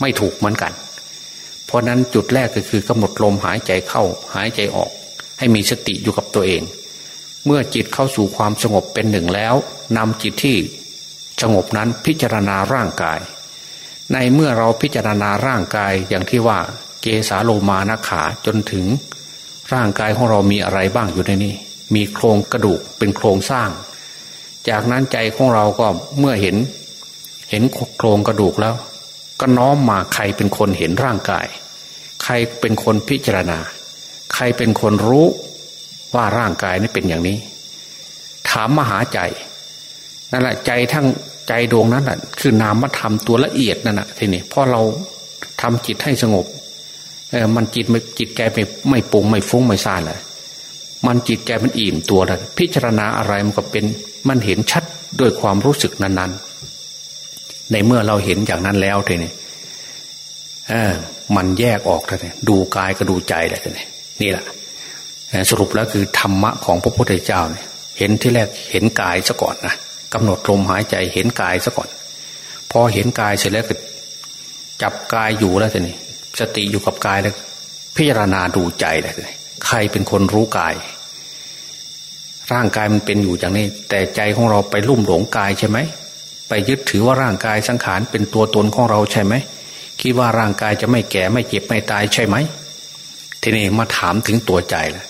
ไม่ถูกเหมือนกัน เพราะนั้นจุดแรกก็คือกำหนดลมหายใจเข้าหายใจออก ให้มีสติอยู่กับตัวเอง เมื่อจิตเข้าสู่ความสงบเป็นหนึ่งแล้วนำจิตที่สงบนั้นพิจารณาร่างกาย ในเมื่อเราพิจารณาร่างกายอย่างที่ว่าเกสาโลมานาขาจนถึง ร่างกายของเรามีอะไรบ้างอยู่ในนี้ มีโครงกระดูกเป็นโครงสร้าง จากนั้นใจของเราก็เมื่อเห็น เห็นโครงกระดูกแล้ว ก็น้อมมาใครเป็นคนเห็นร่างกาย ใครเป็นคนพิจารณา ใครเป็นคนรู้ว่าร่างกายนี่เป็นอย่างนี้ ถามมหาใจนั่นแหละใจทั้งใจดวงนั้นแหละคือนามธรรมตัวละเอียดนั่นแหะทีนี้พอเราทำจิตให้สงบเออมันจิตไม่จิตใจไม่ไม่ปุงไม่ฟุ้งไม่ซ่านเลยมันจิตใจมันอิ่มตัวแล้วพิจารณาอะไรมันก็เป็นมันเห็นชัดด้วยความรู้สึกนั้นๆ ในเมื่อเราเห็นอย่างนั้นแล้วทีนี้มันแยกออกเลยดูกายก็ดูใจเลยทีนี้นี่แหละสรุปแล้วคือธรรมะของพระพุทธเจ้าเนี่ย เห็นที่แรกเห็นกายซะก่อนนะกำหนดลมหายใจเห็นกายซะก่อน พอเห็นกายเสร็จแล้วก็จับกายอยู่แล้วทีนี้สติอยู่กับกายแล้ว พิจารณาดูใจเลยใครเป็นคนรู้กาย ร่างกายมันเป็นอยู่อย่างนี้ แต่ใจของเราไปลุ่มหลงกายใช่ไหม ไปยึดถือว่าร่างกายสังขารเป็นตัวตนของเราใช่ไหมคิดว่าร่างกายจะไม่แก่ไม่เจ็บไม่ตายใช่ไหมทีนี้มาถามถึงตัวใจละ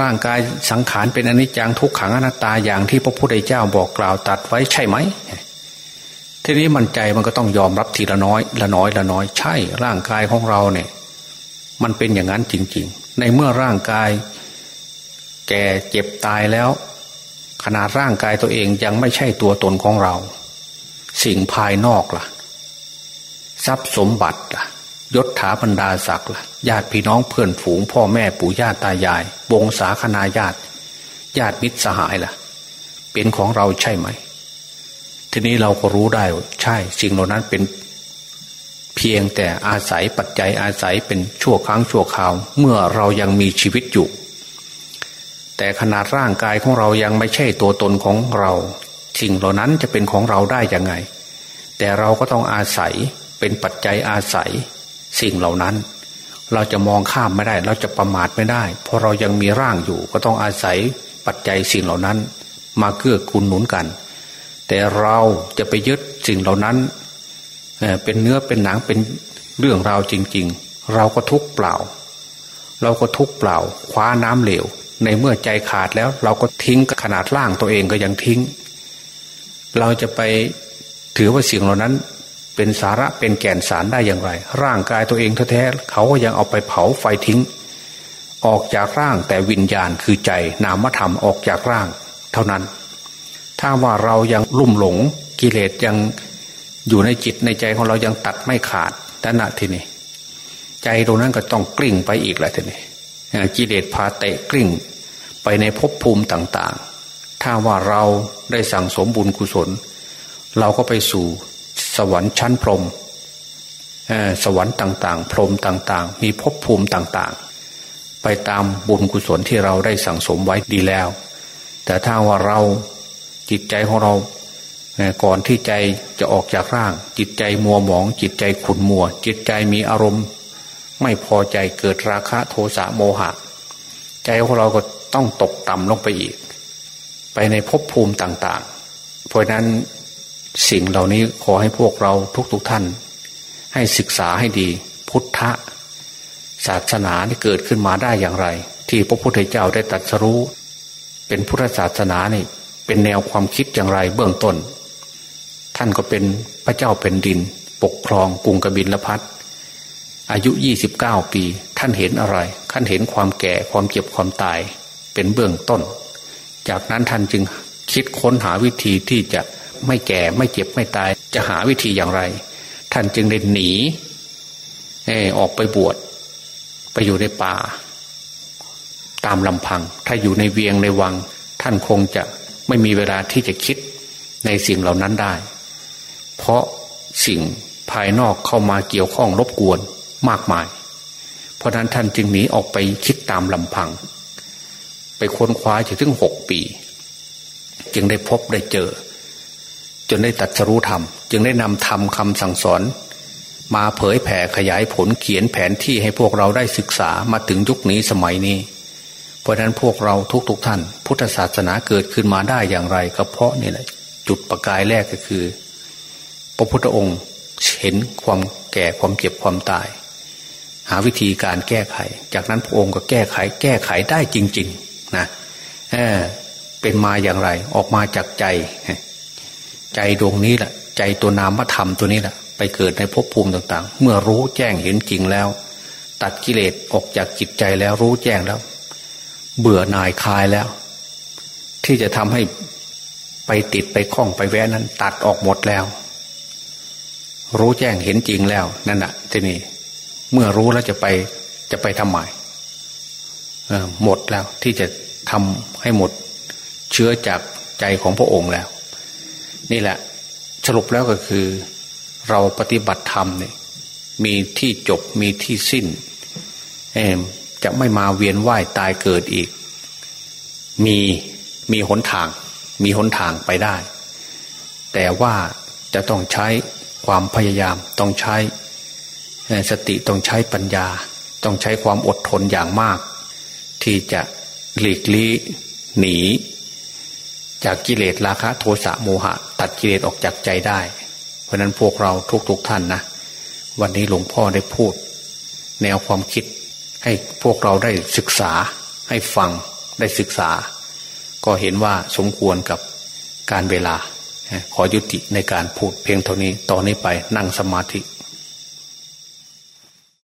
ร่างกายสังขารเป็นอนิจจังทุกขังอนัตตาอย่างที่พระพุทธเจ้าบอกกล่าวตัดไว้ใช่ไหมทีนี้มันใจมันก็ต้องยอมรับทีละน้อย ละน้อยละน้อยใช่ ร่างกายของเราเนี่ย มันเป็นอย่างนั้นจริง ๆ ในเมื่อร่างกาย แก่เจ็บตายแล้ว ขนาดร่างกายตัวเองยังไม่ใช่ตัวตนของเรา สิ่งภายนอกละ่ะ ทรัพย์สมบัติละ่ะยศถาบรรดาศักดิ์ละ่ะญาติพี่น้องเพื่อนฝูง พ่อแม่ปู่ย่าตายาย วงศาคณาญาติญาติมิตรสหายละ่ะ เป็นของเราใช่ไหม ทีนี้เราก็รู้ได้ใช่ สิ่งเหล่านั้นเป็นเพียงแต่อาศัยปัจจัยอาศัยเป็นชั่วครั้งชั่วคราว เมื่อเรายังมีชีวิตอยู่ แต่ขนาดร่างกายของเรายังไม่ใช่ตัวตนของเรา สิ่งเหล่านั้นจะเป็นของเราได้ยังไง แต่เราก็ต้องอาศัยเป็นปัจจัยอาศัย สิ่งเหล่านั้น เราจะมองข้ามไม่ได้ เราจะประมาทไม่ได้ เพราะเรายังมีร่างอยู่ ก็ต้องอาศัยปัจจัยสิ่งเหล่านั้น มาเกื้อกูลหนุนกัน แต่เราจะไปยึดสิ่งเหล่านั้นเป็นเนื้อเป็นหนังเป็นเรื่องราวจริง ๆ เราก็ทุกเปล่า เราก็ทุกเปล่า คว้าน้ำเหลว ในเมื่อใจขาดแล้ว เราก็ทิ้งขนาดล่างตัวเองก็ยังทิ้ง เราจะไปถือว่าสิ่งเหล่านั้น เป็นสาระเป็นแก่นสารได้อย่างไร ร่างกายตัวเองแท้ๆเขาก็ยังเอาไปเผาไฟทิ้ง ออกจากร่างแต่วิญญาณคือใจนามธรรมออกจากร่าง เท่านั้น ถ้าว่าเรายังลุ่มหลงกิเลสยังอยู่ในจิตในใจของเรายังตัดไม่ขาดแต่ณทีนี้ใจตรงนั้นก็ต้องกลิ้งไปอีกแหละทีนี้ กิเลสพาเตะกลิ้งไปในภพภูมิต่างๆ ถ้าว่าเราได้สั่งสมบุญกุศล เราก็ไปสู่สวรรค์ชั้นพรหมสวรรค์ต่างๆ พรหมต่างๆ มีภพภูมิต่างๆ ไปตามบุญกุศลที่เราได้สั่งสมไว้ดีแล้ว แต่ถ้าว่าเราจิตใจของเราก่อนที่ใจจะออกจากร่าง จิตใจมัวหมอง จิตใจขุนมัว จิตใจมีอารมณ์ ไม่พอใจเกิดราคะโทสะโมหะ ใจของเราก็ต้องตกต่ำลงไปอีก ไปในภพภูมิต่าง ๆ เพราะนั้นสิ่งเหล่านี้ขอให้พวกเราทุกๆทท่าน ให้ศึกษาให้ดี พุทธศาสนาที่เกิดขึ้นมาได้อย่างไร ที่พระพุทธเจ้าได้ตรัสรู้ เป็นพุทธศาสนานี่เป็นแนวความคิดอย่างไรเบื้องต้น ท่านก็เป็นพระเจ้าเป็นดิน ปกครองกรุงกบิลพัท อายุยี่สิบเก้าปี ท่านเห็นอะไรท่านเห็นความแก่ความเจ็บความตายเป็นเบื้องต้น จากนั้นท่านจึงคิดค้นหาวิธีที่จะไม่แก่ไม่เจ็บไม่ตาย จะหาวิธีอย่างไร ท่านจึงได้หนีออกไปบวชไปอยู่ในป่า ตามลำพัง ถ้าอยู่ในเวียงในวัง ท่านคงจะไม่มีเวลาที่จะคิดในสิ่งเหล่านั้นได้ เพราะสิ่งภายนอกเข้ามาเกี่ยวข้องรบกวน มากมาย เพราะนั้นท่านจึงหนีออกไปคิดตามลำพัง ไปค้นคว้าถึงหกปี จึงได้พบได้เจอ จนได้ตัดสรู้ธรรม จึงได้นำธรรมคำสั่งสอน มาเผยแผ่ขยายผลเขียนแผนที่ให้พวกเราได้ศึกษามาถึงยุคนี้สมัยนี้ เพราะนั้นพวกเราทุกๆทท่าน พุทธศาสนาเกิดขึ้นมาได้อย่างไรก็เพราะนี่แหละจุดประกายแรกก็คือ พระพุทธองค์เห็นความแก่ความเจ็บความตาย หาวิธีการแก้ไข จากนั้นพระองค์ก็แก้ไข แก้ไขได้จริง ๆ นะเออเป็นมาอย่างไร ออกมาจากใจ ใจดวงนี้แหละใจตัวนามธรรมตัวนี้แหละไปเกิดในภพภูมิต่าง ๆ เมื่อรู้แจ้งเห็นจริงแล้ว ตัดกิเลสออกจากจิตใจแล้วรู้แจ้งแล้ว เบื่อหน่ายคลายแล้ว ที่จะทำให้ไปติดไปคล้องไปแวะนั้น ตัดออกหมดแล้ว รู้แจ้งเห็นจริงแล้วนั่นแหะทีนี้ เมื่อรู้แล้วจะไปจะไปทำไมหมดแล้วที่จะทำให้หมดเชื้อจากใจของพระองค์แล้ว นี่แหละสรุปแล้วก็คือ เราปฏิบัติธรรมเนี่ยมีที่จบมีที่สิ้นจะไม่มาเวียนว่ายตายเกิดอีก มีมีหนทาง มีหนทางไปได้ แต่ว่าจะต้องใช้ความพยายามต้องใช้ สติต้องใช้ปัญญา ต้องใช้ความอดทนอย่างมาก ที่จะหลีกลี่หนี จากกิเลสราคะโทสะโมหะ ตัดกิเลสออกจากใจได้ เพราะนั้นพวกเราทุกๆทท่านนะ วันนี้หลวงพ่อได้พูด แนวความคิดให้พวกเราได้ศึกษาให้ฟังได้ศึกษา ก็เห็นว่าสมควรกับการเวลา ขอยุติในการพูดเพียงเท่านี้ต่อนนี้ไปนั่งสมาธิ